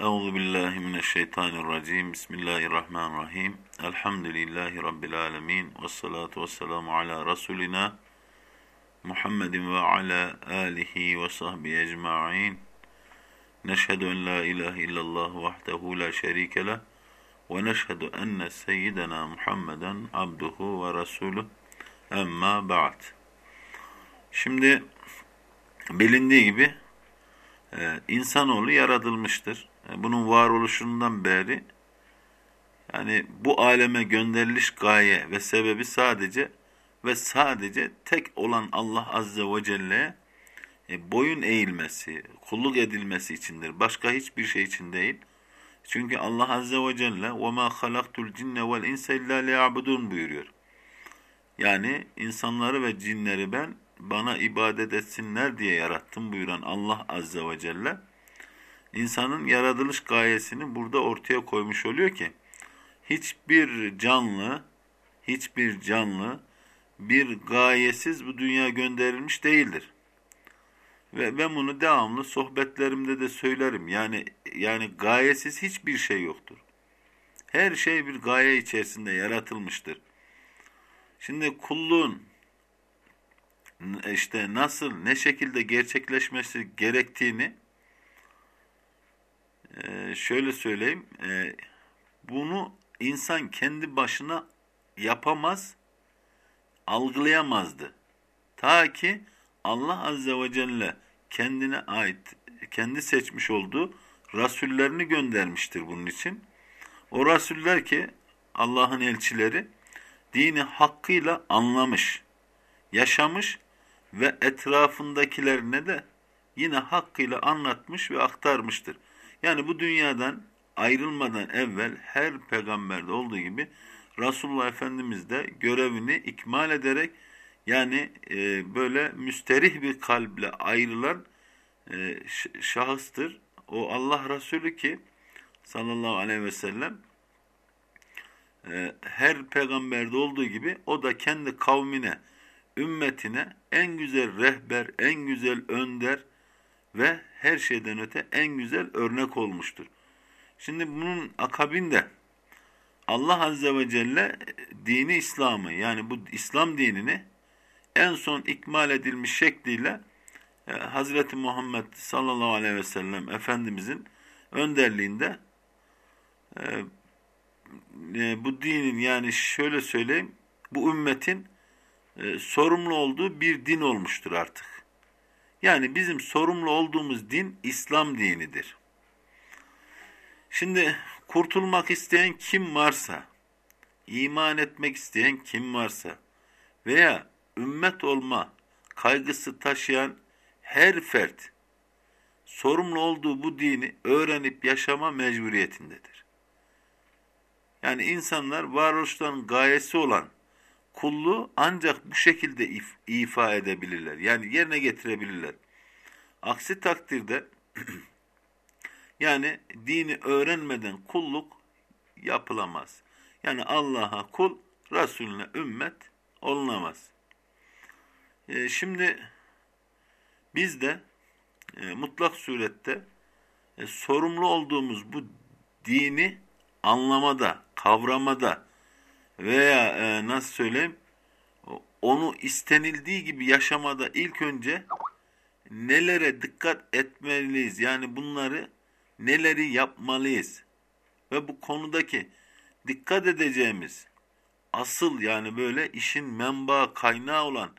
Euzu billahi mineşşeytanirracim. Bismillahirrahmanirrahim. Elhamdülillahi rabbil alamin ve salatu vesselamu ala rasulina Muhammedin ve ala alihi ve sahbihi ecmaîn. Neşhedü en la ilahe illallah vahdehu la şerike leh ve neşhedü enne seyyidena Muhammeden abduhu ve resuluh. Emma ba'd. Şimdi bilindiği gibi e, insanoğlu yaratılmıştır. E, bunun varoluşundan beri yani bu aleme gönderiliş gaye ve sebebi sadece ve sadece tek olan Allah Azze ve Celle'ye e, boyun eğilmesi, kulluk edilmesi içindir. Başka hiçbir şey için değil. Çünkü Allah Azze ve Celle وَمَا خَلَقْتُ الْجِنَّ وَالْاِنْسَ اِلَّا لِيَعْبُدُونَ buyuruyor. Yani insanları ve cinleri ben bana ibadet etsinler diye yarattım buyuran Allah Azze ve Celle insanın yaratılış gayesini burada ortaya koymuş oluyor ki hiçbir canlı hiçbir canlı bir gayesiz bu dünya gönderilmiş değildir. Ve ben bunu devamlı sohbetlerimde de söylerim. Yani yani gayesiz hiçbir şey yoktur. Her şey bir gaye içerisinde yaratılmıştır. Şimdi kulluğun işte nasıl, ne şekilde gerçekleşmesi gerektiğini e, şöyle söyleyeyim. E, bunu insan kendi başına yapamaz, algılayamazdı. Ta ki Allah Azze ve Celle kendine ait, kendi seçmiş olduğu rasullerini göndermiştir bunun için. O rasuller ki Allah'ın elçileri dini hakkıyla anlamış, yaşamış ve etrafındakilerine de yine hakkıyla anlatmış ve aktarmıştır. Yani bu dünyadan ayrılmadan evvel her peygamberde olduğu gibi Resulullah Efendimiz de görevini ikmal ederek yani e, böyle müsterih bir kalple ayrılan e, şahıstır. O Allah Resulü ki sallallahu aleyhi ve sellem e, her peygamberde olduğu gibi o da kendi kavmine, ümmetine en güzel rehber, en güzel önder ve her şeyden öte en güzel örnek olmuştur. Şimdi bunun akabinde Allah Azze ve Celle dini İslam'ı yani bu İslam dinini en son ikmal edilmiş şekliyle e, Hazreti Muhammed sallallahu aleyhi ve sellem Efendimizin önderliğinde e, e, bu dinin yani şöyle söyleyeyim bu ümmetin e, sorumlu olduğu bir din olmuştur artık. Yani bizim sorumlu olduğumuz din İslam dinidir. Şimdi kurtulmak isteyen kim varsa, iman etmek isteyen kim varsa veya ümmet olma kaygısı taşıyan her fert sorumlu olduğu bu dini öğrenip yaşama mecburiyetindedir. Yani insanlar varoluşların gayesi olan kulluğu ancak bu şekilde if, ifa edebilirler. Yani yerine getirebilirler. Aksi takdirde yani dini öğrenmeden kulluk yapılamaz. Yani Allah'a kul, Resulüne ümmet olunamaz. E, şimdi biz de e, mutlak surette e, sorumlu olduğumuz bu dini anlamada, kavramada veya e, nasıl söyleyeyim onu istenildiği gibi yaşamada ilk önce nelere dikkat etmeliyiz? Yani bunları neleri yapmalıyız? Ve bu konudaki dikkat edeceğimiz asıl yani böyle işin menba kaynağı olan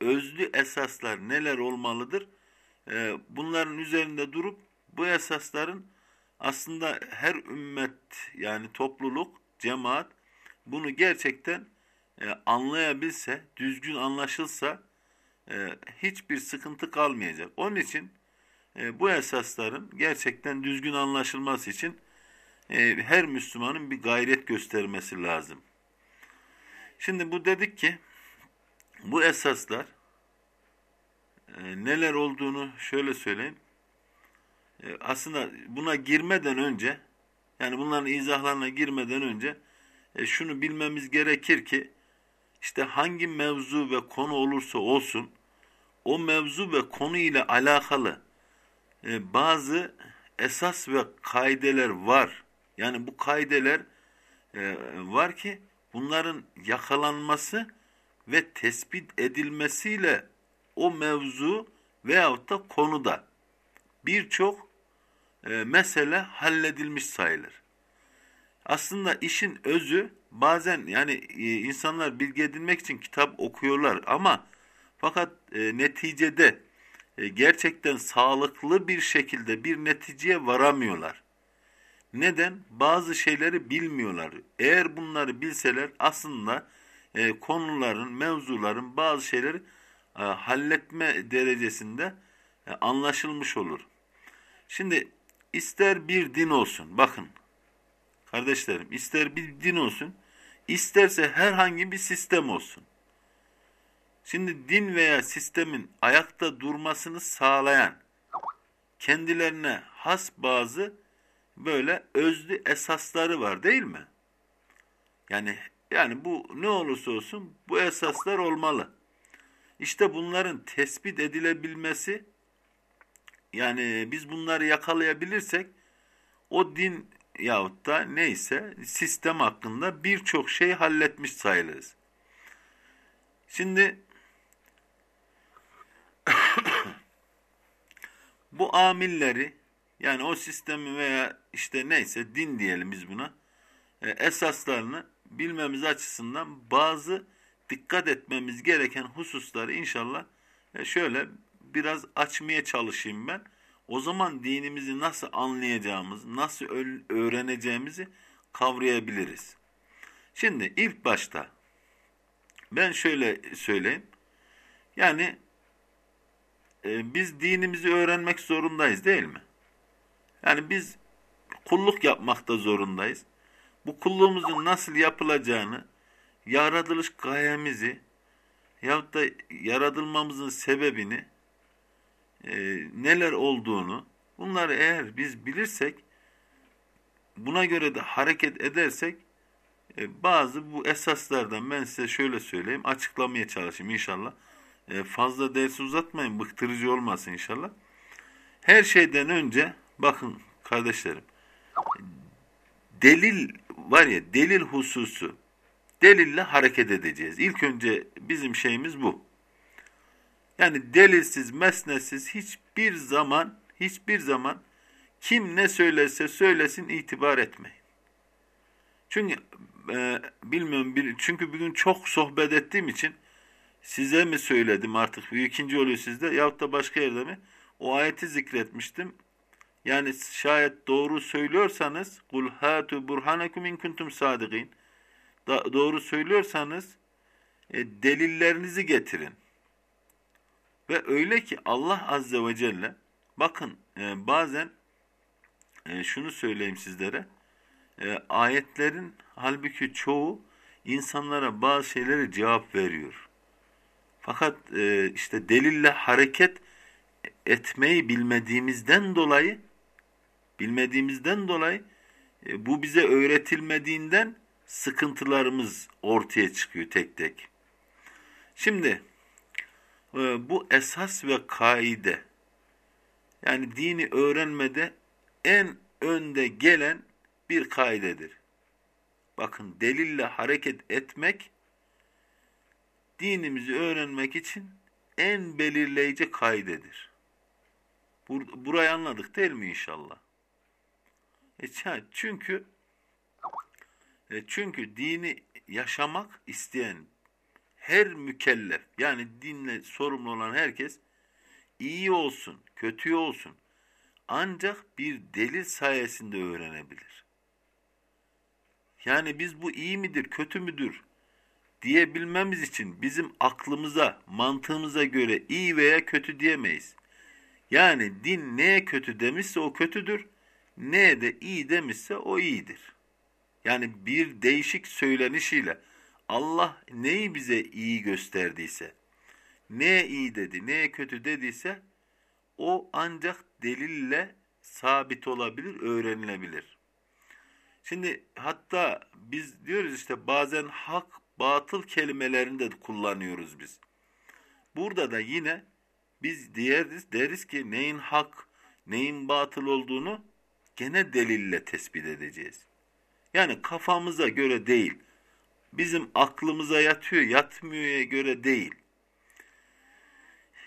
özlü esaslar neler olmalıdır? Ee, bunların üzerinde durup bu esasların aslında her ümmet yani topluluk, cemaat bunu gerçekten e, anlayabilse, düzgün anlaşılsa e, hiçbir sıkıntı kalmayacak. Onun için e, bu esasların gerçekten düzgün anlaşılması için e, her Müslümanın bir gayret göstermesi lazım. Şimdi bu dedik ki bu esaslar e, neler olduğunu şöyle söyleyeyim. E, aslında buna girmeden önce yani bunların izahlarına girmeden önce e, şunu bilmemiz gerekir ki işte hangi mevzu ve konu olursa olsun o mevzu ve konu ile alakalı e, bazı esas ve kaideler var. Yani bu kaideler e, var ki bunların yakalanması ve tespit edilmesiyle o mevzu veyahut da konuda birçok e, mesele halledilmiş sayılır. Aslında işin özü bazen yani e, insanlar bilgi edinmek için kitap okuyorlar ama fakat e, neticede e, gerçekten sağlıklı bir şekilde bir neticeye varamıyorlar. Neden? Bazı şeyleri bilmiyorlar. Eğer bunları bilseler aslında konuların, mevzuların bazı şeyleri halletme derecesinde anlaşılmış olur. Şimdi ister bir din olsun, bakın kardeşlerim, ister bir din olsun, isterse herhangi bir sistem olsun. Şimdi din veya sistemin ayakta durmasını sağlayan kendilerine has bazı böyle özlü esasları var değil mi? Yani yani bu ne olursa olsun bu esaslar olmalı. İşte bunların tespit edilebilmesi yani biz bunları yakalayabilirsek o din yahut da neyse sistem hakkında birçok şey halletmiş sayılırız. Şimdi bu amilleri yani o sistemi veya işte neyse din diyelim biz buna e, esaslarını bilmemiz açısından bazı dikkat etmemiz gereken hususları inşallah e, şöyle biraz açmaya çalışayım ben. O zaman dinimizi nasıl anlayacağımız, nasıl öğreneceğimizi kavrayabiliriz. Şimdi ilk başta ben şöyle söyleyeyim. Yani e, biz dinimizi öğrenmek zorundayız değil mi? Yani biz kulluk yapmakta zorundayız. Bu kulluğumuzun nasıl yapılacağını, yaratılış gayemizi yahut da yaratılmamızın sebebini, e, neler olduğunu, bunları eğer biz bilirsek, buna göre de hareket edersek, e, bazı bu esaslardan ben size şöyle söyleyeyim, açıklamaya çalışayım inşallah. E, fazla ders uzatmayın, bıktırıcı olmasın inşallah. Her şeyden önce, bakın kardeşlerim, delil var ya, delil hususu, delille hareket edeceğiz. İlk önce bizim şeyimiz bu. Yani delilsiz, mesnetsiz hiçbir zaman, hiçbir zaman kim ne söylerse söylesin itibar etmeyin. Çünkü e, bilmiyorum, çünkü bugün çok sohbet ettiğim için size mi söyledim artık, ikinci oluyor sizde yahut da başka yerde mi? O ayeti zikretmiştim. Yani şayet doğru söylüyorsanız kul hatu burhanakum in kuntum sadikin doğru söylüyorsanız e, delillerinizi getirin. Ve öyle ki Allah Azze ve Celle bakın e, bazen e, şunu söyleyeyim sizlere e, ayetlerin halbuki çoğu insanlara bazı şeylere cevap veriyor. Fakat e, işte delille hareket etmeyi bilmediğimizden dolayı bilmediğimizden dolayı e, bu bize öğretilmediğinden sıkıntılarımız ortaya çıkıyor tek tek. Şimdi bu esas ve kaide yani dini öğrenmede en önde gelen bir kaidedir. Bakın delille hareket etmek dinimizi öğrenmek için en belirleyici kaidedir. Bur burayı anladık değil mi inşallah? E, çünkü e, çünkü dini yaşamak isteyen her mükellef yani dinle sorumlu olan herkes iyi olsun, kötü olsun ancak bir delil sayesinde öğrenebilir. Yani biz bu iyi midir, kötü müdür diyebilmemiz için bizim aklımıza, mantığımıza göre iyi veya kötü diyemeyiz. Yani din neye kötü demişse o kötüdür, neye de iyi demişse o iyidir. Yani bir değişik söylenişiyle Allah neyi bize iyi gösterdiyse, neye iyi dedi, neye kötü dediyse o ancak delille sabit olabilir, öğrenilebilir. Şimdi hatta biz diyoruz işte bazen hak, batıl kelimelerini de kullanıyoruz biz. Burada da yine biz deriz, deriz ki neyin hak, neyin batıl olduğunu gene delille tespit edeceğiz. Yani kafamıza göre değil, bizim aklımıza yatıyor, yatmıyor'ya göre değil.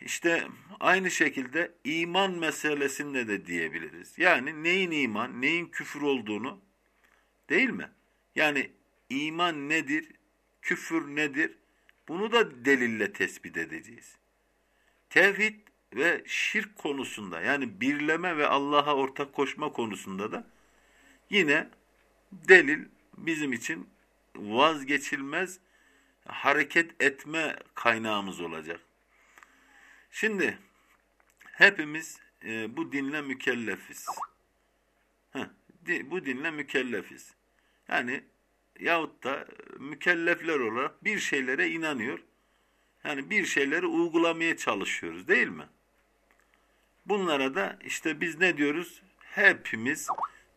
İşte aynı şekilde iman meselesinde de diyebiliriz. Yani neyin iman, neyin küfür olduğunu değil mi? Yani iman nedir, küfür nedir? Bunu da delille tespit edeceğiz. Tevhid ve şirk konusunda yani birleme ve Allah'a ortak koşma konusunda da yine delil bizim için vazgeçilmez hareket etme kaynağımız olacak. Şimdi hepimiz e, bu dinle mükellefiz. Heh, bu dinle mükellefiz. Yani yahut da mükellefler olarak bir şeylere inanıyor. Yani bir şeyleri uygulamaya çalışıyoruz değil mi? Bunlara da işte biz ne diyoruz? Hepimiz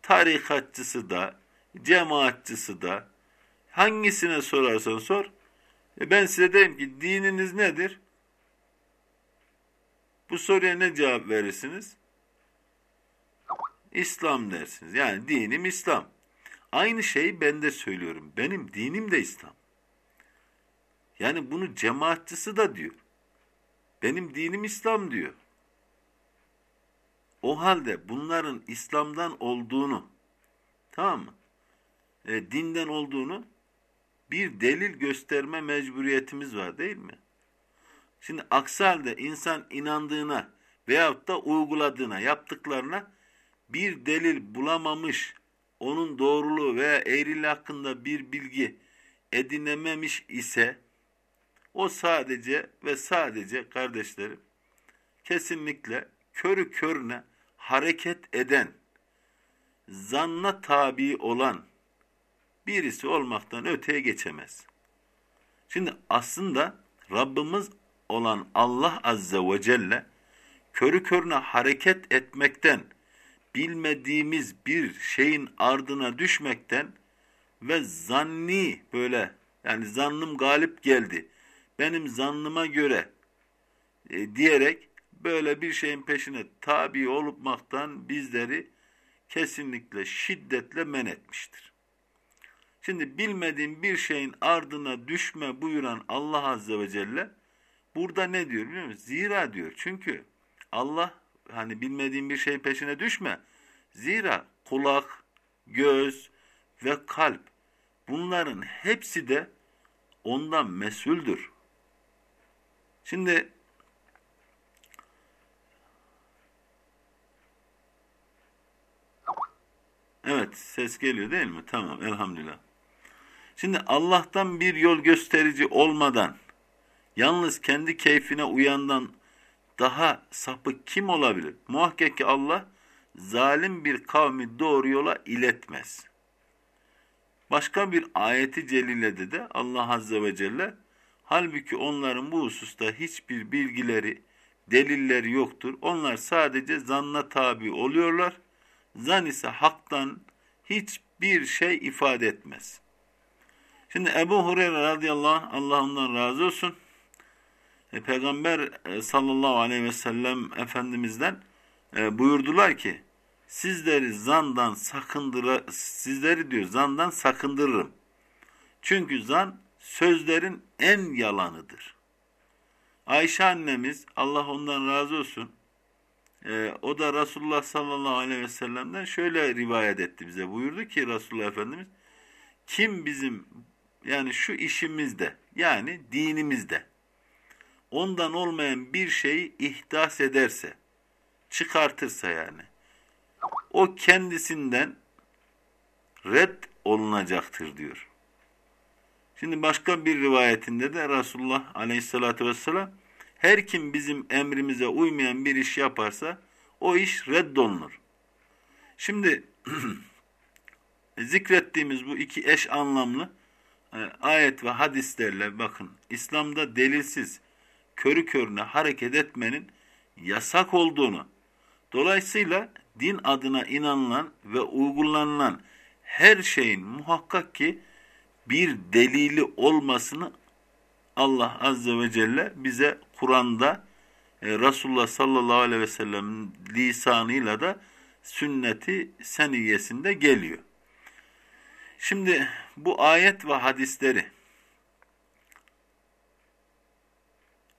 tarikatçısı da, cemaatçısı da, hangisine sorarsan sor. E ben size derim ki dininiz nedir? Bu soruya ne cevap verirsiniz? İslam dersiniz. Yani dinim İslam. Aynı şeyi ben de söylüyorum. Benim dinim de İslam. Yani bunu cemaatçısı da diyor. Benim dinim İslam diyor. O halde bunların İslam'dan olduğunu, tamam mı? E, dinden olduğunu bir delil gösterme mecburiyetimiz var değil mi? Şimdi aksi halde insan inandığına veyahut da uyguladığına, yaptıklarına bir delil bulamamış, onun doğruluğu veya eğriliği hakkında bir bilgi edinememiş ise o sadece ve sadece kardeşlerim kesinlikle körü körüne hareket eden, zanna tabi olan birisi olmaktan öteye geçemez. Şimdi aslında Rabbimiz olan Allah Azze ve Celle körü körüne hareket etmekten, bilmediğimiz bir şeyin ardına düşmekten ve zanni böyle yani zannım galip geldi, benim zannıma göre e, diyerek böyle bir şeyin peşine tabi olmaktan bizleri kesinlikle şiddetle men etmiştir. Şimdi bilmediğim bir şeyin ardına düşme buyuran Allah Azze ve Celle burada ne diyor biliyor musun? Zira diyor. Çünkü Allah hani bilmediğin bir şeyin peşine düşme. Zira kulak, göz ve kalp bunların hepsi de ondan mesuldür. Şimdi Evet ses geliyor değil mi? Tamam elhamdülillah. Şimdi Allah'tan bir yol gösterici olmadan yalnız kendi keyfine uyandan daha sapık kim olabilir? Muhakkak ki Allah zalim bir kavmi doğru yola iletmez. Başka bir ayeti celilede de Allah Azze ve Celle halbuki onların bu hususta hiçbir bilgileri, delilleri yoktur. Onlar sadece zanna tabi oluyorlar. Zan ise haktan hiçbir şey ifade etmez. Şimdi Ebu Hureyre radıyallahu anh Allah ondan razı olsun. E, Peygamber e, sallallahu aleyhi ve sellem Efendimiz'den e, buyurdular ki sizleri zandan sakındıra sizleri diyor zandan sakındırırım. Çünkü zan sözlerin en yalanıdır. Ayşe annemiz Allah ondan razı olsun e, o da Resulullah sallallahu aleyhi ve sellem'den şöyle rivayet etti bize. Buyurdu ki Resulullah Efendimiz kim bizim yani şu işimizde yani dinimizde ondan olmayan bir şeyi ihdas ederse çıkartırsa yani o kendisinden red olunacaktır diyor. Şimdi başka bir rivayetinde de Resulullah aleyhissalatü vesselam her kim bizim emrimize uymayan bir iş yaparsa o iş reddolunur. Şimdi zikrettiğimiz bu iki eş anlamlı ayet ve hadislerle bakın İslam'da delilsiz körü körüne hareket etmenin yasak olduğunu dolayısıyla din adına inanılan ve uygulanılan her şeyin muhakkak ki bir delili olmasını Allah Azze ve Celle bize Kur'an'da e, Resulullah sallallahu aleyhi ve sellem lisanıyla da sünneti seniyesinde geliyor. Şimdi bu ayet ve hadisleri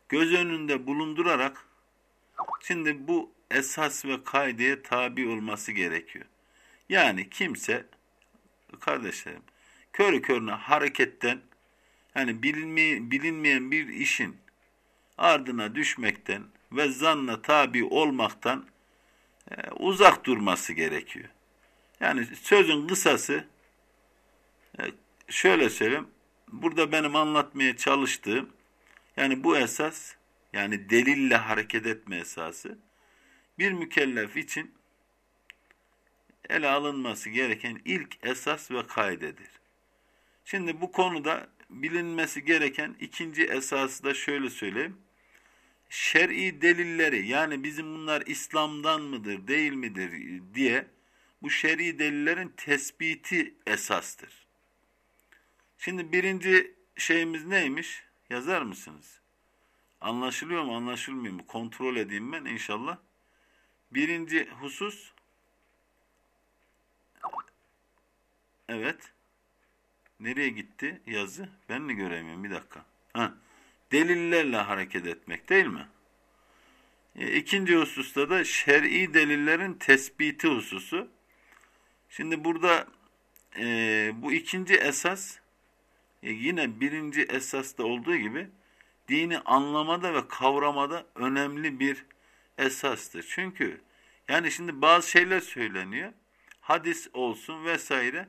göz önünde bulundurarak şimdi bu esas ve kaideye tabi olması gerekiyor. Yani kimse kardeşlerim körü körüne hareketten yani bilinme, bilinmeyen bir işin ardına düşmekten ve zanna tabi olmaktan e, uzak durması gerekiyor. Yani sözün kısası şöyle söyleyeyim. Burada benim anlatmaya çalıştığım yani bu esas yani delille hareket etme esası bir mükellef için ele alınması gereken ilk esas ve kaidedir. Şimdi bu konuda bilinmesi gereken ikinci esası da şöyle söyleyeyim. Şer'i delilleri yani bizim bunlar İslam'dan mıdır değil midir diye bu şer'i delillerin tespiti esastır. Şimdi birinci şeyimiz neymiş? Yazar mısınız? Anlaşılıyor mu anlaşılmıyor mu? Kontrol edeyim ben inşallah. Birinci husus Evet. Nereye gitti yazı? Ben mi göremiyorum? Bir dakika. Ha. Delillerle hareket etmek değil mi? E, ikinci hususta da şer'i delillerin tespiti hususu. Şimdi burada e, bu ikinci esas e, yine birinci esasta olduğu gibi dini anlamada ve kavramada önemli bir esastır. Çünkü yani şimdi bazı şeyler söyleniyor. Hadis olsun vesaire.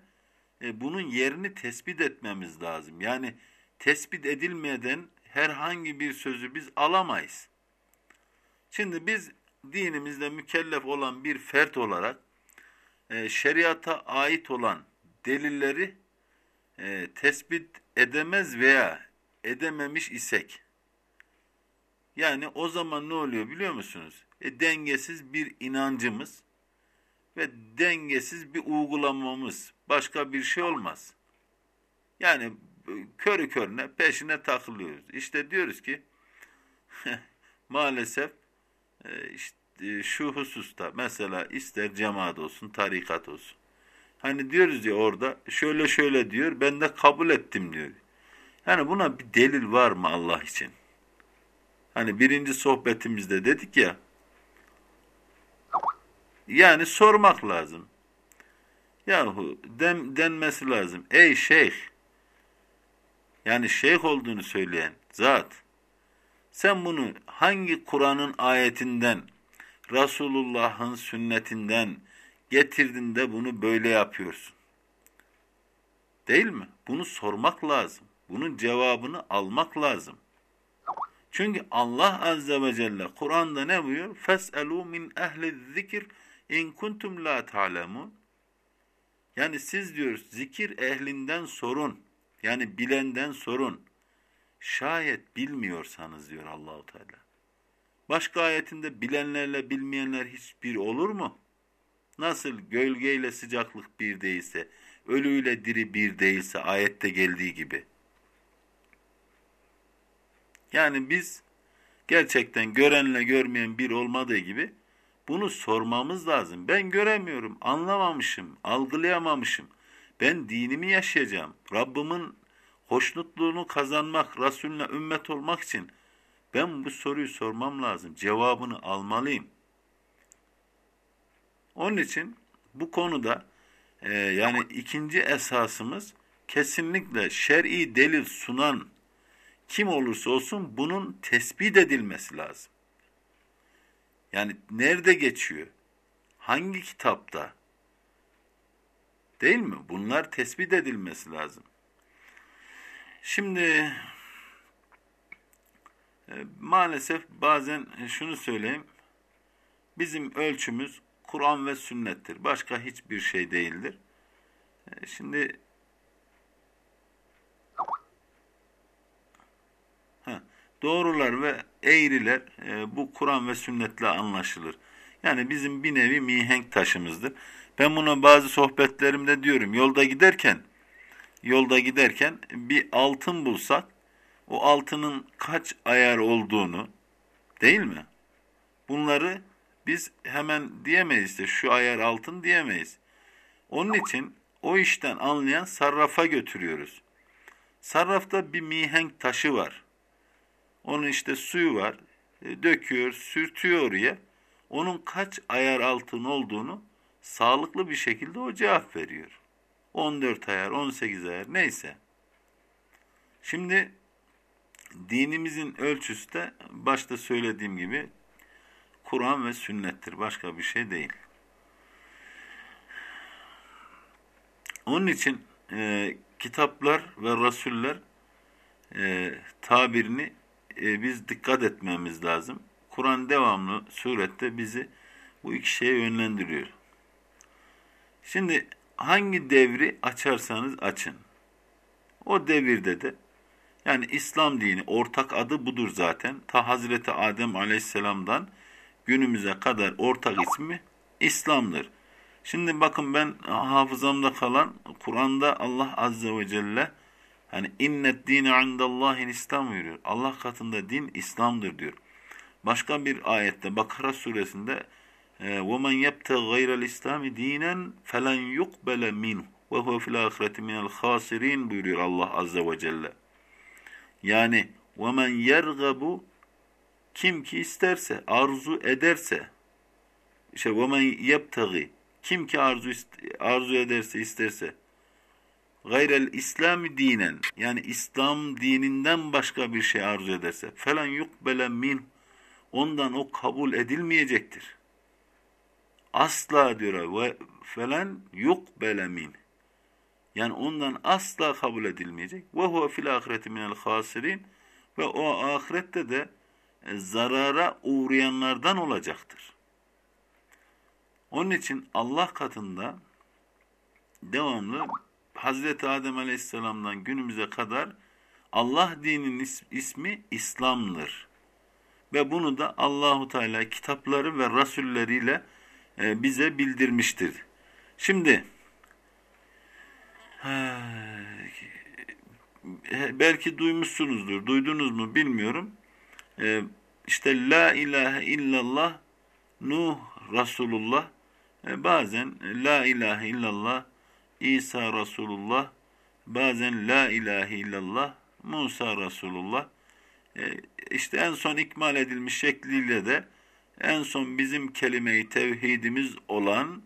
E, bunun yerini tespit etmemiz lazım. Yani tespit edilmeden herhangi bir sözü biz alamayız. Şimdi biz dinimizde mükellef olan bir fert olarak e, şeriata ait olan delilleri e, tespit edemez veya edememiş isek yani o zaman ne oluyor biliyor musunuz? E, dengesiz bir inancımız ve dengesiz bir uygulamamız başka bir şey olmaz. Yani körü körüne peşine takılıyoruz. İşte diyoruz ki maalesef e, işte şu hususta mesela ister cemaat olsun, tarikat olsun. Hani diyoruz ya orada şöyle şöyle diyor ben de kabul ettim diyor. Yani buna bir delil var mı Allah için? Hani birinci sohbetimizde dedik ya yani sormak lazım. Yahu den, denmesi lazım. Ey şeyh yani şeyh olduğunu söyleyen zat sen bunu hangi Kur'an'ın ayetinden Resulullah'ın sünnetinden getirdin de bunu böyle yapıyorsun. Değil mi? Bunu sormak lazım. Bunun cevabını almak lazım. Çünkü Allah Azze ve Celle Kur'an'da ne buyuruyor? Fes'elû min ehli zikir in kuntum la ta'lemun. Yani siz diyoruz zikir ehlinden sorun. Yani bilenden sorun. Şayet bilmiyorsanız diyor Allahu Teala. Başka ayetinde bilenlerle bilmeyenler hiçbir olur mu? Nasıl gölgeyle sıcaklık bir değilse, ölüyle diri bir değilse ayette geldiği gibi. Yani biz gerçekten görenle görmeyen bir olmadığı gibi bunu sormamız lazım. Ben göremiyorum, anlamamışım, algılayamamışım. Ben dinimi yaşayacağım. Rabbimin hoşnutluğunu kazanmak, Resulüne ümmet olmak için ben bu soruyu sormam lazım. Cevabını almalıyım. Onun için bu konuda e, yani ikinci esasımız kesinlikle şer'i delil sunan kim olursa olsun bunun tespit edilmesi lazım. Yani nerede geçiyor? Hangi kitapta? Değil mi? Bunlar tespit edilmesi lazım. Şimdi e, maalesef bazen şunu söyleyeyim. Bizim ölçümüz Kur'an ve sünnettir. Başka hiçbir şey değildir. E, şimdi doğrular ve eğriler e, bu Kur'an ve sünnetle anlaşılır. Yani bizim bir nevi mihenk taşımızdır. Ben buna bazı sohbetlerimde diyorum yolda giderken yolda giderken bir altın bulsak o altının kaç ayar olduğunu değil mi? bunları biz hemen diyemeyiz de şu ayar altın diyemeyiz. Onun için o işten anlayan sarrafa götürüyoruz. Sarrafta bir mihenk taşı var. Onun işte suyu var. E, döküyor, sürtüyor oraya. Onun kaç ayar altın olduğunu sağlıklı bir şekilde o cevap veriyor. 14 ayar, 18 ayar neyse. Şimdi dinimizin ölçüsü de başta söylediğim gibi Kur'an ve sünnettir. Başka bir şey değil. Onun için e, kitaplar ve rasuller e, tabirini e, biz dikkat etmemiz lazım. Kur'an devamlı surette bizi bu iki şeye yönlendiriyor. Şimdi hangi devri açarsanız açın. O devirde de yani İslam dini ortak adı budur zaten. Ta Hazreti Adem Aleyhisselam'dan günümüze kadar ortak ismi İslam'dır. Şimdi bakın ben hafızamda kalan Kur'an'da Allah Azze ve Celle hani innet dine indallahin İslam buyuruyor. Allah katında din İslam'dır diyor. Başka bir ayette Bakara suresinde وَمَنْ يَبْتَغْ غَيْرَ الْاِسْلَامِ دِينًا فَلَنْ يُقْبَلَ مِنْهُ وَهُوَ فِي الْآخِرَةِ مِنَ الْخَاسِرِينَ buyuruyor Allah Azze ve Celle. Yani وَمَنْ يَرْغَبُ kim ki isterse, arzu ederse, işte وَمَنْ يَبْتَغِ kim ki arzu arzu ederse, isterse, gayrel İslami dinen, yani İslam dininden başka bir şey arzu ederse, falan yukbele min, ondan o kabul edilmeyecektir. Asla diyor ve falan yukbele min. Yani ondan asla kabul edilmeyecek. Ve huve fil ahireti minel hasirin ve o ahirette de e, zarara uğrayanlardan olacaktır. Onun için Allah katında devamlı Hazreti Adem Aleyhisselam'dan günümüze kadar Allah dininin ismi İslam'dır. Ve bunu da Allahu Teala kitapları ve rasulleriyle e, bize bildirmiştir. Şimdi belki duymuşsunuzdur. Duydunuz mu bilmiyorum. E, işte La ilahe illallah Nuh Resulullah e, bazen La ilahe illallah İsa Resulullah bazen La ilahe illallah Musa Resulullah e, işte en son ikmal edilmiş şekliyle de en son bizim kelime-i tevhidimiz olan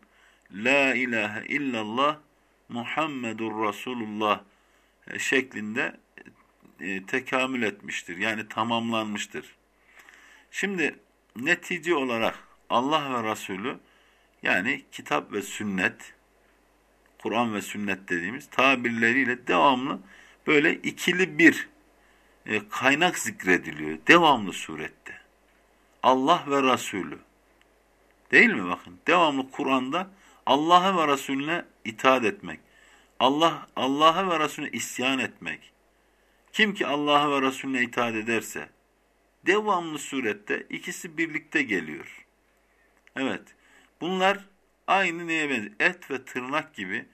La ilahe illallah Muhammedur Resulullah e, şeklinde e, tekamül etmiştir. Yani tamamlanmıştır. Şimdi netice olarak Allah ve Resulü yani kitap ve sünnet, Kur'an ve sünnet dediğimiz tabirleriyle devamlı böyle ikili bir e, kaynak zikrediliyor. Devamlı surette. Allah ve Resulü. Değil mi bakın? Devamlı Kur'an'da Allah'a ve Resulüne itaat etmek. Allah Allah'a ve Resulüne isyan etmek. Kim ki Allah'a ve Resulüne itaat ederse devamlı surette ikisi birlikte geliyor. Evet. Bunlar aynı neye benziyor? Et ve tırnak gibi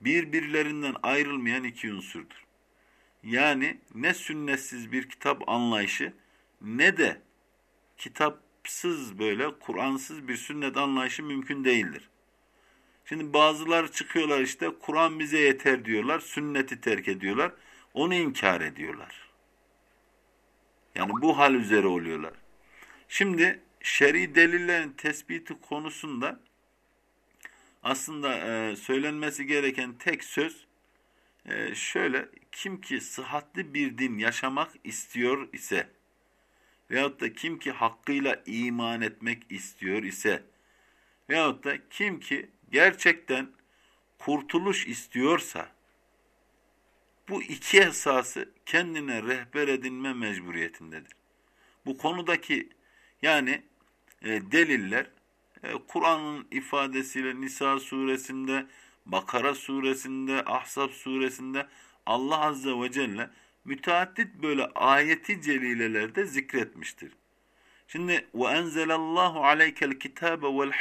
birbirlerinden ayrılmayan iki unsurdur. Yani ne sünnetsiz bir kitap anlayışı ne de kitapsız böyle Kur'ansız bir sünnet anlayışı mümkün değildir. Şimdi bazılar çıkıyorlar işte Kur'an bize yeter diyorlar, sünneti terk ediyorlar, onu inkar ediyorlar. Yani bu hal üzere oluyorlar. Şimdi şer'i delillerin tespiti konusunda aslında e, söylenmesi gereken tek söz e, şöyle kim ki sıhhatli bir din yaşamak istiyor ise veyahut da kim ki hakkıyla iman etmek istiyor ise veyahut da kim ki gerçekten kurtuluş istiyorsa bu iki esası kendine rehber edinme mecburiyetindedir. Bu konudaki yani e, deliller e, Kur'an'ın ifadesiyle Nisa suresinde, Bakara suresinde, Ahzab suresinde Allah azze ve celle müteaddit böyle ayeti celilelerde zikretmiştir. Şimdi ve enzelallahu aleykel kitabe vel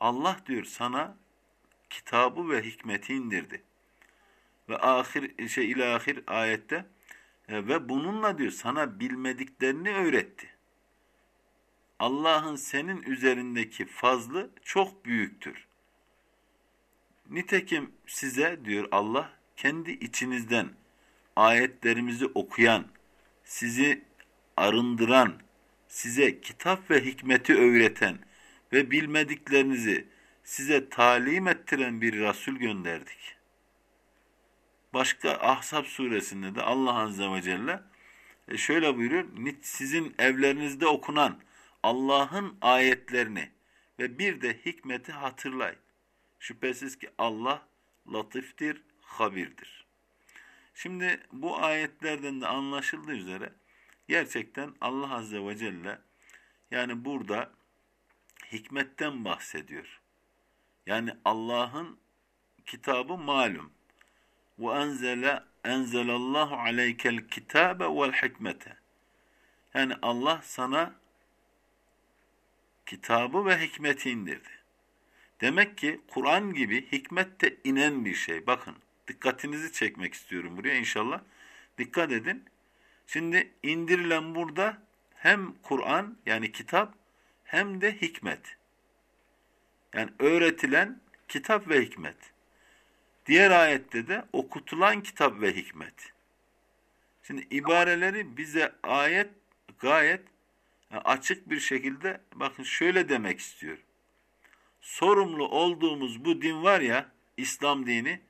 Allah diyor sana kitabı ve hikmeti indirdi. Ve ahir şey ilahir ayette e, ve bununla diyor sana bilmediklerini öğretti. Allah'ın senin üzerindeki fazlı çok büyüktür. Nitekim size diyor Allah kendi içinizden ayetlerimizi okuyan, sizi arındıran, size kitap ve hikmeti öğreten ve bilmediklerinizi size talim ettiren bir Resul gönderdik. Başka Ahzab suresinde de Allah Azze ve Celle e, şöyle buyuruyor, sizin evlerinizde okunan Allah'ın ayetlerini ve bir de hikmeti hatırlayın. Şüphesiz ki Allah latiftir, habirdir. Şimdi bu ayetlerden de anlaşıldığı üzere gerçekten Allah Azze ve Celle yani burada hikmetten bahsediyor. Yani Allah'ın kitabı malum. Ve enzele enzelallahu aleykel kitabe vel hikmete. Yani Allah sana kitabı ve hikmeti indirdi. Demek ki Kur'an gibi hikmet de inen bir şey. Bakın dikkatinizi çekmek istiyorum buraya inşallah. Dikkat edin. Şimdi indirilen burada hem Kur'an yani kitap hem de hikmet. Yani öğretilen kitap ve hikmet. Diğer ayette de okutulan kitap ve hikmet. Şimdi ibareleri bize ayet gayet açık bir şekilde bakın şöyle demek istiyor. Sorumlu olduğumuz bu din var ya İslam dini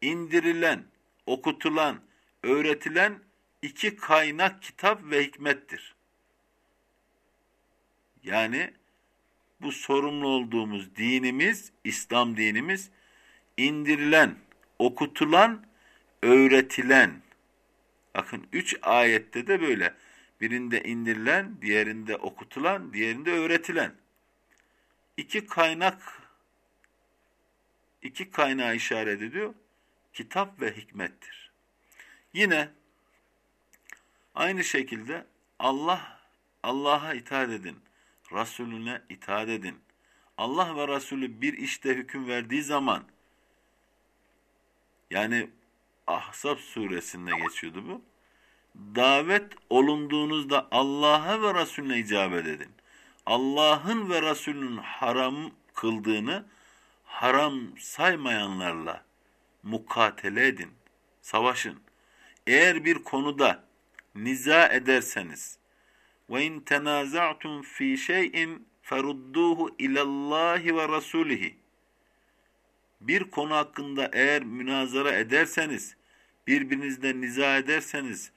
indirilen, okutulan, öğretilen iki kaynak kitap ve hikmettir. Yani bu sorumlu olduğumuz dinimiz, İslam dinimiz indirilen, okutulan, öğretilen. Bakın üç ayette de böyle. Birinde indirilen, diğerinde okutulan, diğerinde öğretilen. İki kaynak, iki kaynağı işaret ediyor. Kitap ve hikmettir. Yine aynı şekilde Allah, Allah'a itaat edin. Resulüne itaat edin. Allah ve Resulü bir işte hüküm verdiği zaman yani Ahzab suresinde geçiyordu bu. Davet olunduğunuzda Allah'a ve Resulüne icabet edin. Allah'ın ve Resulünün haram kıldığını haram saymayanlarla mukatele edin, savaşın. Eğer bir konuda niza ederseniz, in tenaza'tum fi şey'in ferudduhu ilallahi ve rasulihi. Bir konu hakkında eğer münazara ederseniz, birbirinizle niza ederseniz,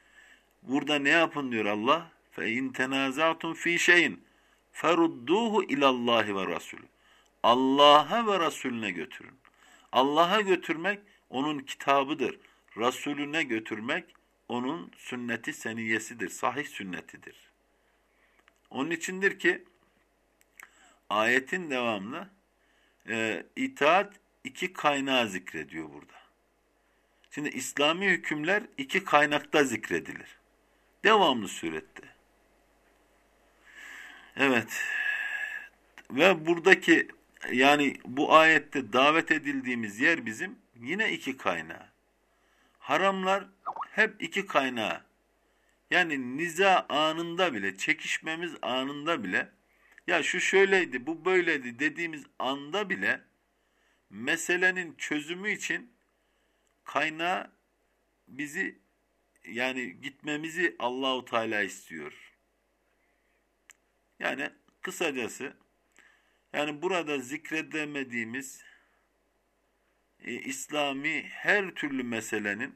burada ne yapın diyor Allah? İn tenaza'tum fi şey'in ferudduhu ilallahi ve rasulü. Allah'a ve Resulüne götürün. Allah'a götürmek onun kitabıdır. Resulüne götürmek onun sünneti seniyesidir, sahih sünnetidir. Onun içindir ki ayetin devamlı e, itaat iki kaynağı zikrediyor burada. Şimdi İslami hükümler iki kaynakta zikredilir. Devamlı surette. Evet. Ve buradaki yani bu ayette davet edildiğimiz yer bizim yine iki kaynağı. Haramlar hep iki kaynağı. Yani niza anında bile, çekişmemiz anında bile, ya şu şöyleydi, bu böyleydi dediğimiz anda bile meselenin çözümü için kaynağı bizi yani gitmemizi Allahu Teala istiyor. Yani kısacası yani burada zikredemediğimiz e, İslami her türlü meselenin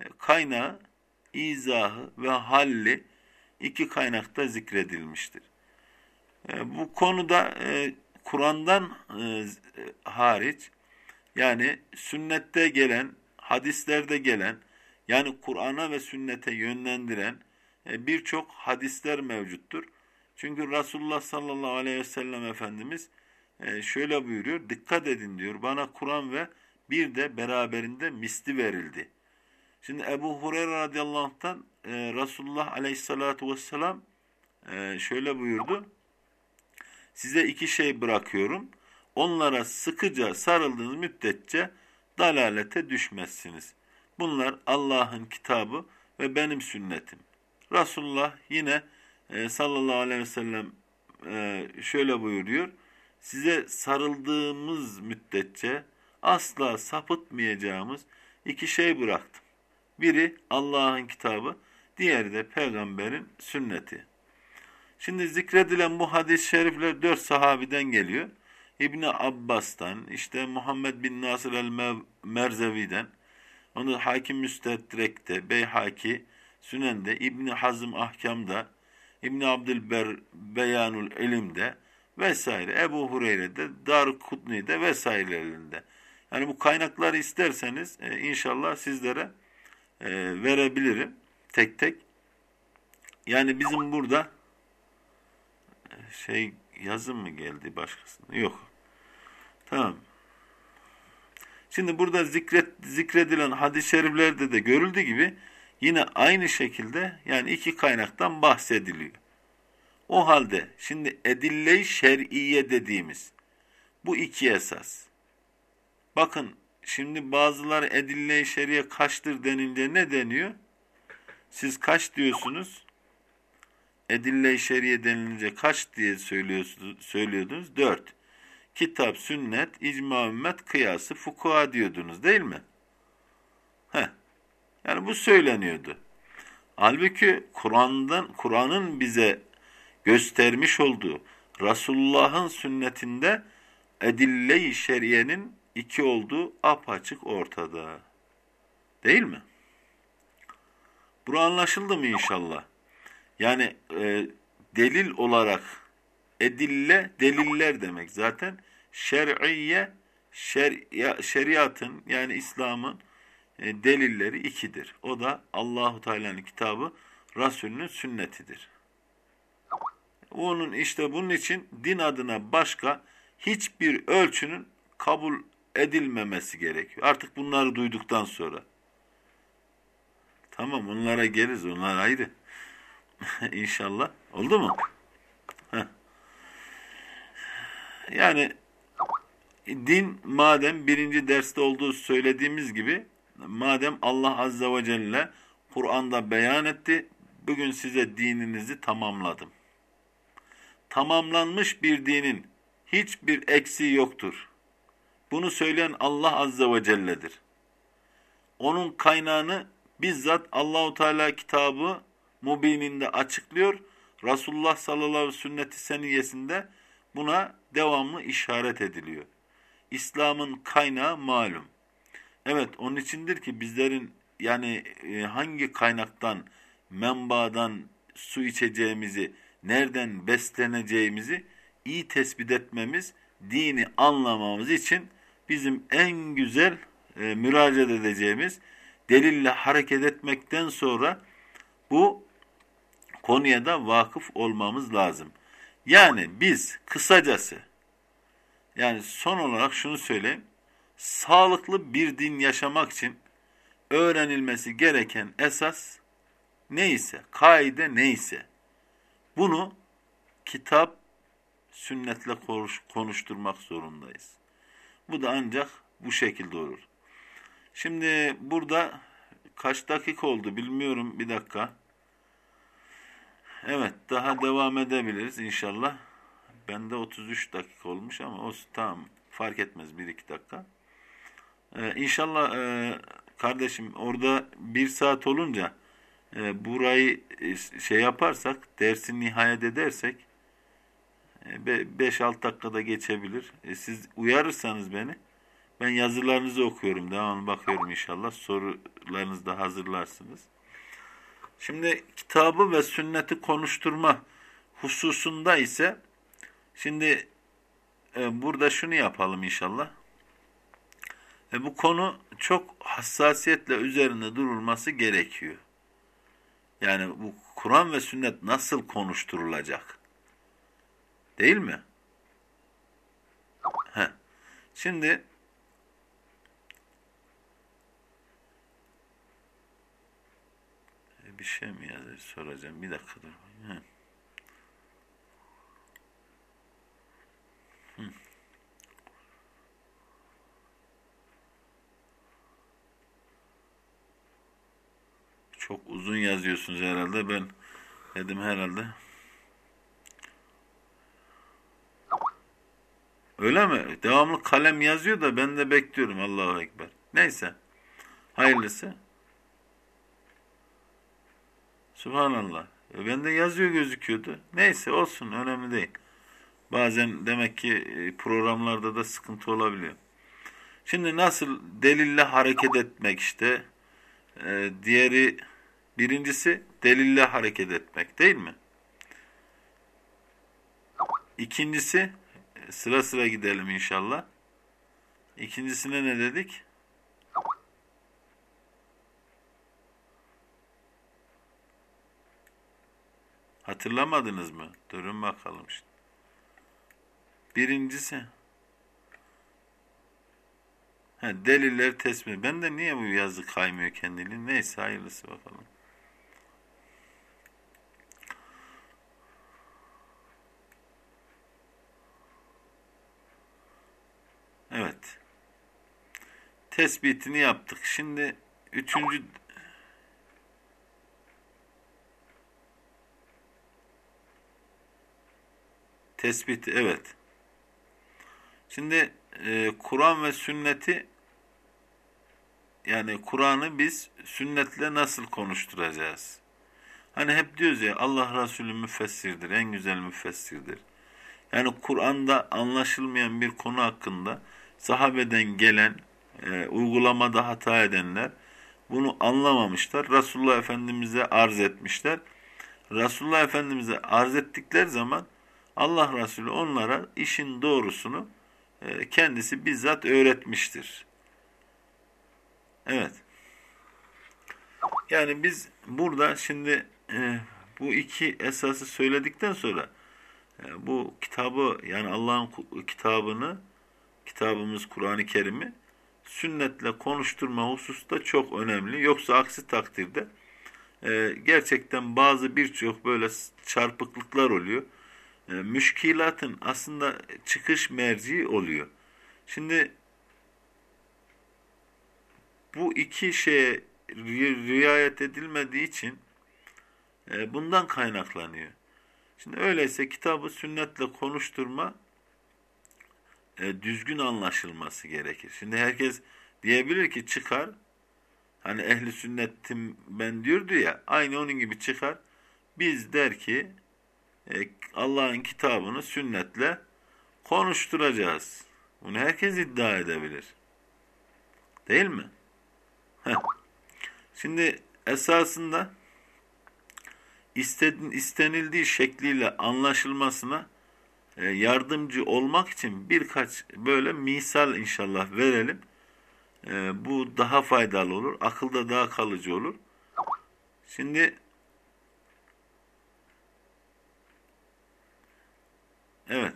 e, kaynağı izahı ve halli iki kaynakta zikredilmiştir. E, bu konuda e, Kur'an'dan e, hariç yani sünnette gelen, hadislerde gelen yani Kur'an'a ve sünnete yönlendiren e, birçok hadisler mevcuttur. Çünkü Resulullah sallallahu aleyhi ve sellem Efendimiz e, şöyle buyuruyor, dikkat edin diyor, bana Kur'an ve bir de beraberinde misli verildi. Şimdi Ebu Hureyre radıyallahu anh'tan e, Resulullah aleyhissalatu vesselam e, şöyle buyurdu. Size iki şey bırakıyorum. Onlara sıkıca sarıldığınız müddetçe dalalete düşmezsiniz. Bunlar Allah'ın kitabı ve benim sünnetim. Resulullah yine e, sallallahu aleyhi ve sellem e, şöyle buyuruyor. Size sarıldığımız müddetçe asla sapıtmayacağımız iki şey bıraktım. Biri Allah'ın kitabı, diğeri de peygamberin sünneti. Şimdi zikredilen bu hadis-i şerifler dört sahabiden geliyor. İbni Abbas'tan, işte Muhammed bin Nasır el-Merzevi'den, onu Hakim Müstedrek'te, Beyhaki, Sünen'de, İbni Hazım Ahkam'da, İbni Abdülber Beyanul Elim'de vesaire, Ebu Hureyre'de, Dar Kutni'de vesairelerinde. Yani bu kaynakları isterseniz e, inşallah sizlere e, verebilirim tek tek. Yani bizim burada e, şey yazım mı geldi başkasına? Yok. Tamam. Şimdi burada zikret, zikredilen hadis-i şeriflerde de görüldüğü gibi yine aynı şekilde yani iki kaynaktan bahsediliyor. O halde şimdi edille-i şer'iye dediğimiz bu iki esas. Bakın şimdi bazıları edille-i şer'iye kaçtır denince ne deniyor? Siz kaç diyorsunuz? Edille-i şeriye denilince kaç diye söylüyordunuz? Dört. Kitap, sünnet, icma, ümmet, kıyası, fukuha diyordunuz değil mi? Heh. Yani bu söyleniyordu. Halbuki Kur'an'dan Kur'an'ın bize göstermiş olduğu Resulullah'ın sünnetinde edille-i şeriyenin iki olduğu apaçık ortada. Değil mi? Bura anlaşıldı mı inşallah? Yani e, delil olarak edille deliller demek. Zaten şer'iye şer, şeriatın yani İslam'ın e, delilleri ikidir. O da Allahu Teala'nın kitabı, Resulünün sünnetidir. Onun işte bunun için din adına başka hiçbir ölçünün kabul edilmemesi gerekiyor. Artık bunları duyduktan sonra. Tamam onlara geliriz. Onlar ayrı. İnşallah. Oldu mu? Heh. Yani din madem birinci derste olduğu söylediğimiz gibi madem Allah Azze ve Celle Kur'an'da beyan etti, bugün size dininizi tamamladım. Tamamlanmış bir dinin hiçbir eksiği yoktur. Bunu söyleyen Allah Azze ve Celle'dir. Onun kaynağını bizzat Allahu Teala kitabı Mubin'inde açıklıyor. Resulullah sallallahu aleyhi ve sünneti seniyesinde buna devamlı işaret ediliyor. İslam'ın kaynağı malum. Evet onun içindir ki bizlerin yani e, hangi kaynaktan, menbadan su içeceğimizi, nereden besleneceğimizi iyi tespit etmemiz, dini anlamamız için bizim en güzel e, müracaat edeceğimiz delille hareket etmekten sonra bu konuya da vakıf olmamız lazım. Yani biz kısacası yani son olarak şunu söyleyeyim. Sağlıklı bir din yaşamak için öğrenilmesi gereken esas neyse, kaide neyse bunu kitap, sünnetle konuşturmak zorundayız. Bu da ancak bu şekilde olur. Şimdi burada kaç dakika oldu bilmiyorum bir dakika. Evet daha devam edebiliriz inşallah. Bende 33 dakika olmuş ama o tamam fark etmez 1-2 dakika. Ee, inşallah e, kardeşim orada bir saat olunca e, burayı e, şey yaparsak dersi nihayet edersek 5-6 e, dakikada geçebilir. E, siz uyarırsanız beni ben yazılarınızı okuyorum. Devamlı bakıyorum inşallah. Sorularınızı da hazırlarsınız. Şimdi kitabı ve sünneti konuşturma hususunda ise şimdi e, burada şunu yapalım inşallah. E, bu konu çok hassasiyetle üzerinde durulması gerekiyor. Yani bu Kur'an ve sünnet nasıl konuşturulacak? Değil mi? Heh. Şimdi bir şey mi yazıyor soracağım. Bir dakika dur. Çok uzun yazıyorsunuz herhalde. Ben dedim herhalde. Öyle mi? Devamlı kalem yazıyor da ben de bekliyorum Allahu Ekber. Neyse. Hayırlısı. Subhanallah. E ben de yazıyor gözüküyordu. Neyse olsun önemli değil. Bazen demek ki e, programlarda da sıkıntı olabiliyor. Şimdi nasıl delille hareket etmek işte. Ee, diğeri birincisi delille hareket etmek değil mi? İkincisi sıra sıra gidelim inşallah. İkincisine ne dedik? Hatırlamadınız mı? Durun bakalım işte. Birincisi ha, deliller tespit. Ben de niye bu yazı kaymıyor kendiliğin? Neyse hayırlısı bakalım. Evet. Tespitini yaptık. Şimdi üçüncü tespit evet. Şimdi e, Kur'an ve sünneti yani Kur'an'ı biz sünnetle nasıl konuşturacağız? Hani hep diyoruz ya Allah Resulü müfessirdir, en güzel müfessirdir. Yani Kur'an'da anlaşılmayan bir konu hakkında sahabeden gelen, e, uygulamada hata edenler bunu anlamamışlar. Resulullah Efendimiz'e arz etmişler. Resulullah Efendimiz'e arz ettikleri zaman Allah Resulü onlara işin doğrusunu e, kendisi bizzat öğretmiştir. Evet. Yani biz burada şimdi e, bu iki esası söyledikten sonra e, bu kitabı yani Allah'ın kitabını kitabımız Kur'an-ı Kerim'i sünnetle konuşturma hususu da çok önemli. Yoksa aksi takdirde e, gerçekten bazı birçok böyle çarpıklıklar oluyor. E, müşkilatın aslında çıkış merci oluyor. Şimdi bu iki şeye riayet edilmediği için e, bundan kaynaklanıyor. Şimdi öyleyse kitabı sünnetle konuşturma e, düzgün anlaşılması gerekir. Şimdi herkes diyebilir ki çıkar hani ehli sünnetim ben diyordu ya aynı onun gibi çıkar. Biz der ki e, Allah'ın kitabını sünnetle konuşturacağız. Bunu herkes iddia edebilir. Değil mi? Şimdi esasında istenildiği şekliyle anlaşılmasına yardımcı olmak için birkaç böyle misal inşallah verelim. E, bu daha faydalı olur. Akılda daha kalıcı olur. Şimdi evet.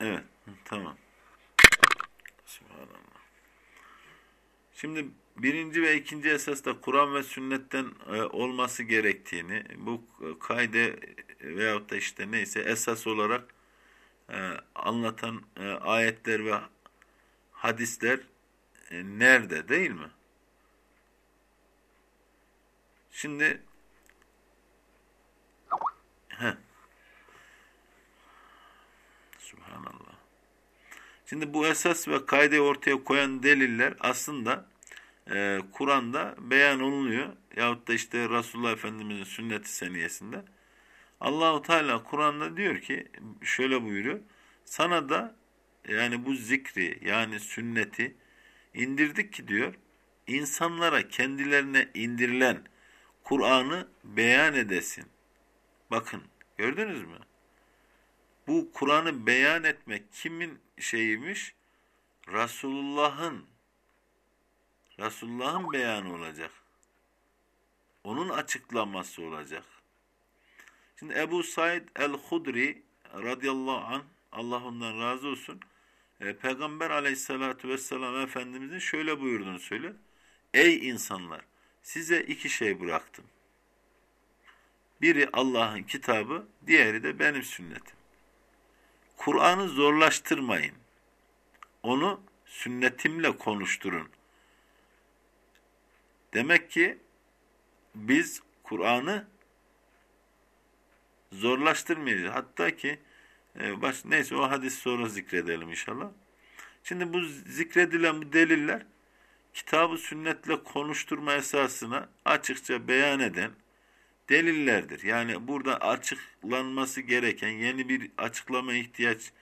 Evet, tamam. Subhanallah. Şimdi birinci ve ikinci esasta Kur'an ve sünnetten e, olması gerektiğini, bu kayde veyahut da işte neyse esas olarak e, anlatan e, ayetler ve hadisler e, nerede değil mi? Şimdi Subhanallah. Şimdi bu esas ve kaydı ortaya koyan deliller aslında e, Kur'an'da beyan olunuyor. Yahut da işte Resulullah Efendimiz'in sünneti seniyesinde. Allahu Teala Kur'an'da diyor ki şöyle buyuruyor. Sana da yani bu zikri yani sünneti indirdik ki diyor insanlara kendilerine indirilen Kur'an'ı beyan edesin. Bakın gördünüz mü? Bu Kur'an'ı beyan etmek kimin şeyiymiş? Resulullah'ın Resulullah'ın beyanı olacak. Onun açıklaması olacak. Şimdi Ebu Said el-Hudri radıyallahu anh Allah ondan razı olsun. E, Peygamber aleyhissalatü vesselam Efendimizin şöyle buyurduğunu söyle. Ey insanlar size iki şey bıraktım. Biri Allah'ın kitabı, diğeri de benim sünnetim. Kur'an'ı zorlaştırmayın. Onu sünnetimle konuşturun. Demek ki biz Kur'an'ı zorlaştırmayacağız. Hatta ki e, baş, neyse o hadis sonra zikredelim inşallah. Şimdi bu zikredilen bu deliller kitabı sünnetle konuşturma esasına açıkça beyan eden delillerdir. Yani burada açıklanması gereken yeni bir açıklama ihtiyaç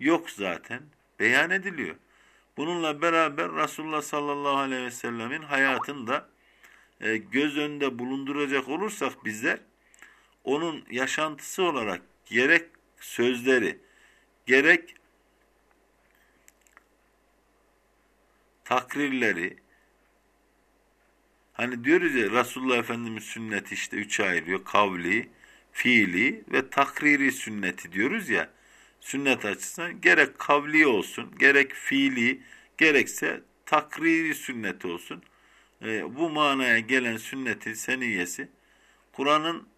yok zaten. Beyan ediliyor. Bununla beraber Resulullah sallallahu aleyhi ve sellemin hayatında e, göz önünde bulunduracak olursak bizler onun yaşantısı olarak gerek sözleri gerek takrirleri hani diyoruz ya Resulullah Efendimiz sünneti işte üçe ayırıyor. Kavli, fiili ve takriri sünneti diyoruz ya sünnet açısından gerek kavli olsun, gerek fiili, gerekse takriri sünneti olsun. E, bu manaya gelen sünneti seniyesi Kur'an'ın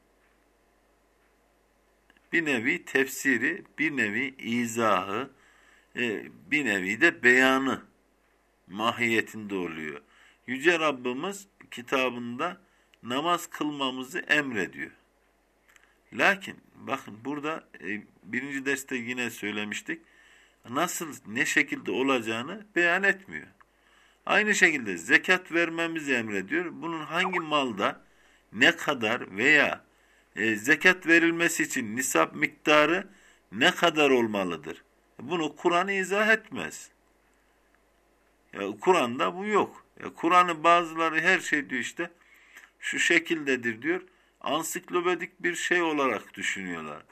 bir nevi tefsiri, bir nevi izahı, e, bir nevi de beyanı mahiyetinde oluyor. Yüce Rabbimiz kitabında namaz kılmamızı emrediyor. Lakin bakın burada e, birinci derste yine söylemiştik. Nasıl, ne şekilde olacağını beyan etmiyor. Aynı şekilde zekat vermemizi emrediyor. Bunun hangi malda ne kadar veya e, zekat verilmesi için nisap miktarı ne kadar olmalıdır? Bunu Kur'an izah etmez. Kur'an'da bu yok. Kur'an'ı bazıları her şey diyor işte şu şekildedir diyor. Ansiklopedik bir şey olarak düşünüyorlar.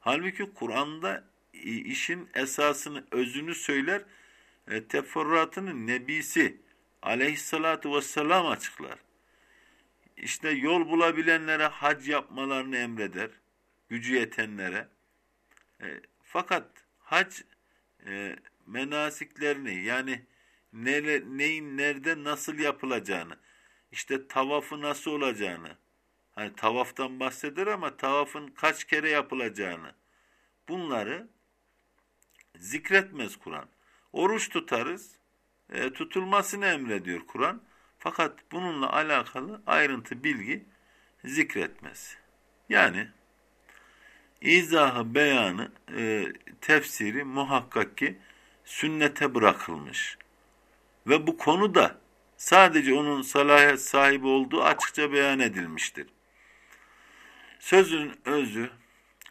Halbuki Kur'an'da işin esasını, özünü söyler. E, teferruatını Nebisi aleyhissalatu vesselam açıklar. İşte yol bulabilenlere hac yapmalarını emreder. Gücü yetenlere. E, fakat hac e, menasiklerini yani nere, neyin nerede nasıl yapılacağını, işte tavafı nasıl olacağını, hani tavaftan bahseder ama tavafın kaç kere yapılacağını, bunları zikretmez Kur'an. Oruç tutarız, e, tutulmasını emrediyor Kur'an. Fakat bununla alakalı ayrıntı bilgi zikretmez. Yani izahı, beyanı, e, tefsiri muhakkak ki sünnete bırakılmış. Ve bu konuda sadece onun salahiyet sahibi olduğu açıkça beyan edilmiştir. Sözün özü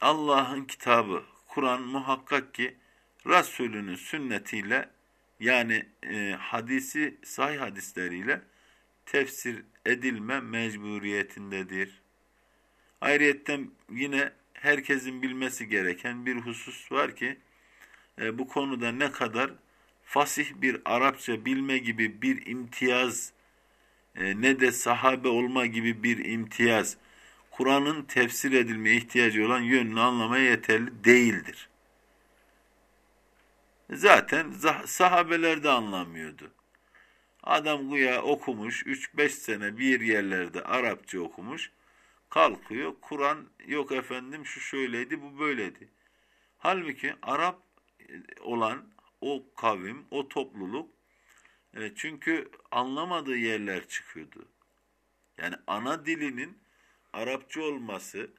Allah'ın kitabı, Kur'an muhakkak ki Resulünün sünnetiyle yani e, hadisi sahih hadisleriyle tefsir edilme mecburiyetindedir. Ayrıyetten yine herkesin bilmesi gereken bir husus var ki e, bu konuda ne kadar fasih bir Arapça bilme gibi bir imtiyaz e, ne de sahabe olma gibi bir imtiyaz Kur'an'ın tefsir edilmeye ihtiyacı olan yönünü anlamaya yeterli değildir. Zaten sahabeler de anlamıyordu. Adam güya okumuş, 3-5 sene bir yerlerde Arapça okumuş, kalkıyor, Kur'an yok efendim şu şöyleydi, bu böyleydi. Halbuki Arap olan o kavim, o topluluk e, çünkü anlamadığı yerler çıkıyordu. Yani ana dilinin Arapça olması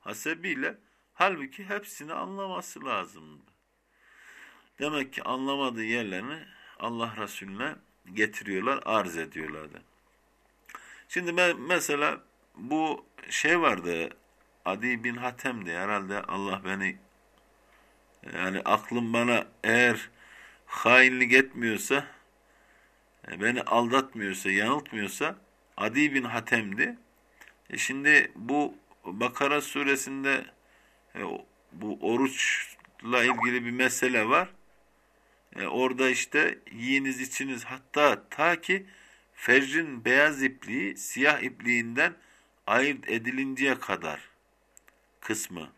hasebiyle halbuki hepsini anlaması lazımdı. Demek ki anlamadığı yerlerini Allah Resulüne getiriyorlar, arz ediyorlardı. Şimdi ben mesela bu şey vardı, Adi bin Hatem'di herhalde Allah beni yani aklım bana eğer hainlik etmiyorsa, e, beni aldatmıyorsa, yanıltmıyorsa Adi bin Hatem'di. E şimdi bu Bakara suresinde e, bu oruçla ilgili bir mesele var. E, orada işte yiyiniz içiniz hatta ta ki fecrin beyaz ipliği siyah ipliğinden ayırt edilinceye kadar kısmı.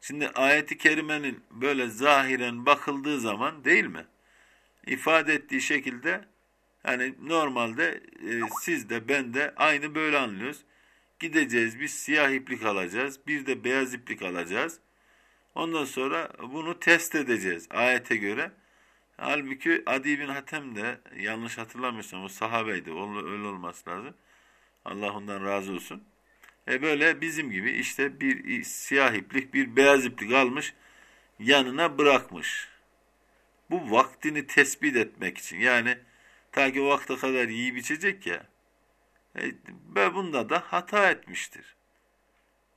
Şimdi ayeti kerimenin böyle zahiren bakıldığı zaman değil mi? İfade ettiği şekilde yani normalde e, siz de ben de aynı böyle anlıyoruz. Gideceğiz biz siyah iplik alacağız. Bir de beyaz iplik alacağız. Ondan sonra bunu test edeceğiz ayete göre. Halbuki Adi bin Hatem de yanlış hatırlamıyorsam o sahabeydi. Öyle olması lazım. Allah ondan razı olsun. E böyle bizim gibi işte bir siyah iplik, bir beyaz iplik almış, yanına bırakmış. Bu vaktini tespit etmek için. Yani ta ki vakte kadar yiyip içecek ya. E, ve bunda da hata etmiştir.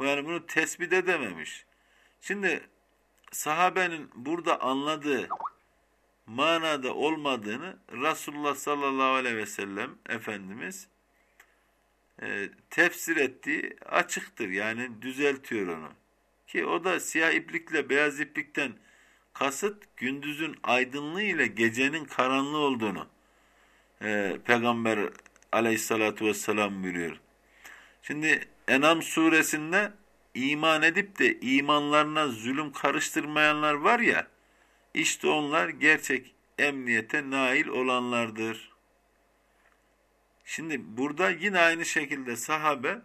Yani bunu tespit edememiş. Şimdi sahabenin burada anladığı manada olmadığını Resulullah sallallahu aleyhi ve sellem Efendimiz e, tefsir ettiği açıktır. Yani düzeltiyor onu. Ki o da siyah iplikle beyaz iplikten kasıt gündüzün aydınlığı ile gecenin karanlığı olduğunu e, Peygamber aleyhissalatu vesselam buyuruyor. Şimdi Enam suresinde iman edip de imanlarına zulüm karıştırmayanlar var ya, işte onlar gerçek emniyete nail olanlardır. Şimdi burada yine aynı şekilde sahabe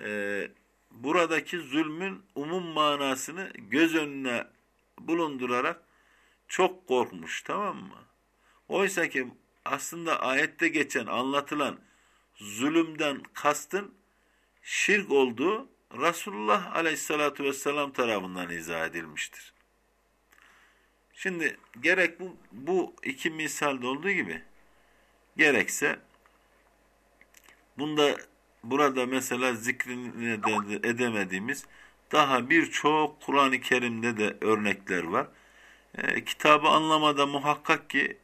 e, buradaki zulmün umum manasını göz önüne bulundurarak çok korkmuş tamam mı? Oysa ki aslında ayette geçen anlatılan zulümden kastın şirk olduğu Resulullah aleyhissalatu vesselam tarafından izah edilmiştir. Şimdi gerek bu, bu iki misalde olduğu gibi gerekse bunda burada mesela zikrini edemediğimiz daha birçok Kur'an-ı Kerim'de de örnekler var. E, kitabı anlamada muhakkak ki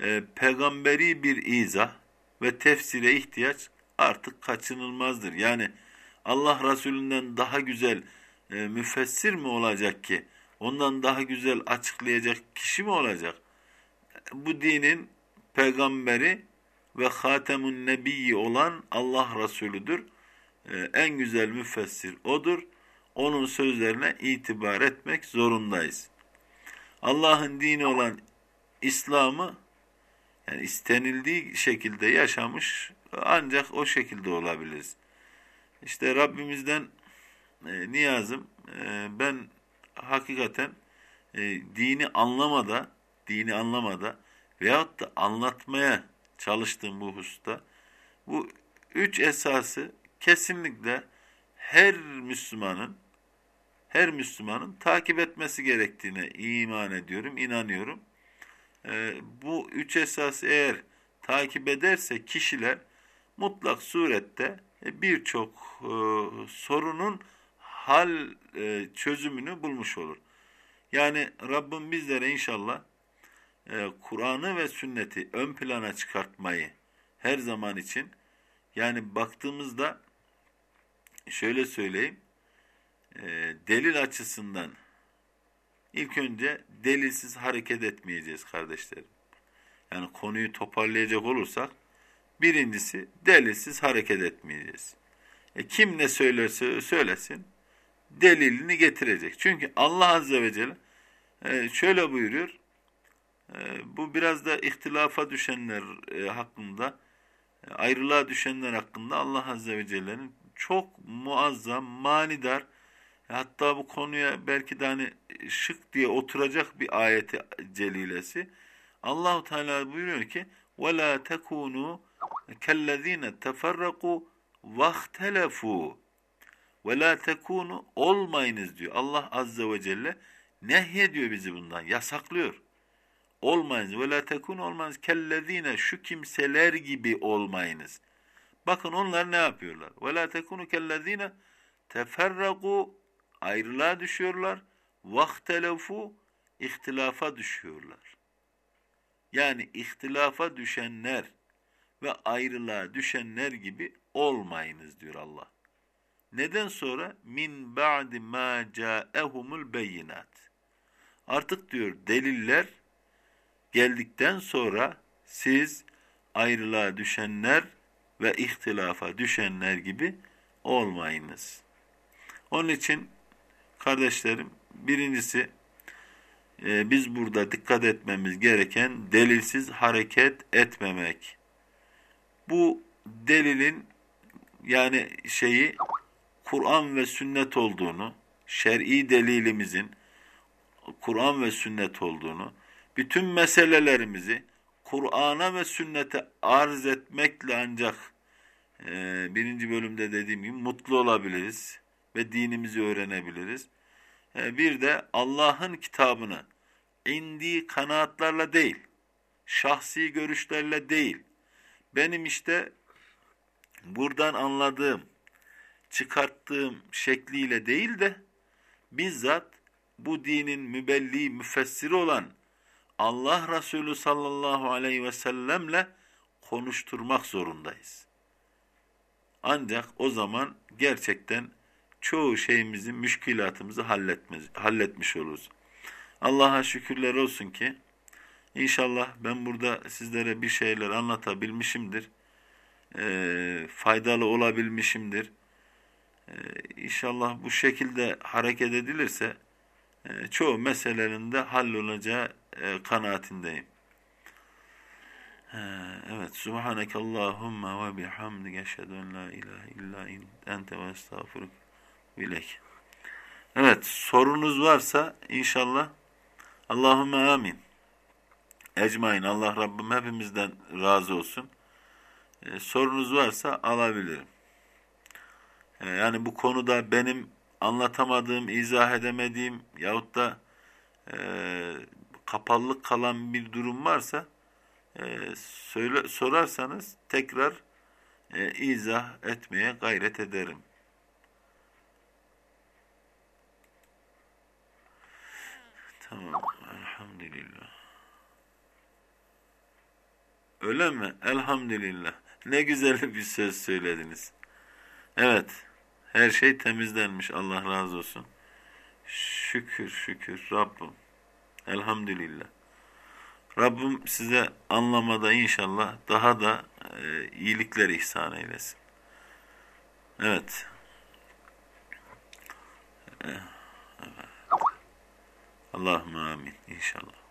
e, peygamberi bir izah ve tefsire ihtiyaç artık kaçınılmazdır. Yani Allah Resulünden daha güzel e, müfessir mi olacak ki? Ondan daha güzel açıklayacak kişi mi olacak? Bu dinin peygamberi ve hatemun nebiyyi olan Allah Resulüdür. E, en güzel müfessir odur. Onun sözlerine itibar etmek zorundayız. Allah'ın dini olan İslam'ı yani istenildiği şekilde yaşamış ancak o şekilde olabiliriz. İşte Rabbimizden e, niyazım e, ben hakikaten e, dini anlamada, dini anlamada veyahut da anlatmaya çalıştığım bu hususta bu üç esası kesinlikle her Müslümanın her Müslümanın takip etmesi gerektiğine iman ediyorum, inanıyorum. E, bu üç esası eğer takip ederse kişiler mutlak surette birçok e, sorunun hal e, çözümünü bulmuş olur. Yani Rabbim bizlere inşallah e, Kur'an'ı ve sünneti ön plana çıkartmayı her zaman için yani baktığımızda şöyle söyleyeyim e, delil açısından ilk önce delilsiz hareket etmeyeceğiz kardeşlerim. Yani konuyu toparlayacak olursak Birincisi delilsiz hareket etmeyeceğiz. E, kim ne söylerse söylesin delilini getirecek. Çünkü Allah Azze ve Celle e, şöyle buyuruyor. E, bu biraz da ihtilafa düşenler e, hakkında, ayrılığa düşenler hakkında Allah Azze ve Celle'nin çok muazzam, manidar, hatta bu konuya belki de hani şık diye oturacak bir ayeti celilesi. Allahu Teala buyuruyor ki: "Ve la tekunu kellezine teferraku vahtelefu ve la tekunu olmayınız diyor. Allah azze ve celle nehyediyor bizi bundan, yasaklıyor. Olmayınız ve la tekunu olmayınız kellezine şu kimseler gibi olmayınız. Bakın onlar ne yapıyorlar? Ve la tekunu kellezine teferraku ayrılığa düşüyorlar. Vahtelefu ihtilafa düşüyorlar. Yani ihtilafa düşenler ve ayrılığa düşenler gibi olmayınız diyor Allah. Neden sonra? Min ba'di ma ca'ehumul beyinat. Artık diyor deliller geldikten sonra siz ayrılığa düşenler ve ihtilafa düşenler gibi olmayınız. Onun için kardeşlerim birincisi e, biz burada dikkat etmemiz gereken delilsiz hareket etmemek bu delilin yani şeyi Kur'an ve sünnet olduğunu, şer'i delilimizin Kur'an ve sünnet olduğunu bütün meselelerimizi Kur'an'a ve sünnete arz etmekle ancak e, birinci bölümde dediğim gibi mutlu olabiliriz ve dinimizi öğrenebiliriz. E, bir de Allah'ın kitabını indiği kanaatlarla değil, şahsi görüşlerle değil, benim işte buradan anladığım, çıkarttığım şekliyle değil de bizzat bu dinin mübelli, müfessiri olan Allah Resulü sallallahu aleyhi ve sellemle konuşturmak zorundayız. Ancak o zaman gerçekten çoğu şeyimizi, müşkilatımızı halletmiş oluruz. Allah'a şükürler olsun ki inşallah ben burada sizlere bir şeyler anlatabilmişimdir. E, faydalı olabilmişimdir. E, inşallah bu şekilde hareket edilirse e, çoğu meselenin de hallolacağı e, kanaatindeyim. Evet. Subhaneke Allahumma ve bihamdike eşhedü la ilahe illa ente ve estağfuruk bilek. Evet. Sorunuz varsa inşallah Allahümme amin. Ecmain. Allah Rabbim hepimizden razı olsun. Ee, sorunuz varsa alabilirim. Ee, yani bu konuda benim anlatamadığım, izah edemediğim yahut da e, kapalılık kalan bir durum varsa e, söyle, sorarsanız tekrar e, izah etmeye gayret ederim. Tamam, elhamdülillah. Öyle mi? Elhamdülillah. Ne güzel bir söz söylediniz. Evet, her şey temizlenmiş. Allah razı olsun. Şükür, şükür Rabbim. Elhamdülillah. Rabbim size anlamada inşallah daha da e, iyilikler ihsan eylesin. Evet. Evet. Allahümme amin inşallah.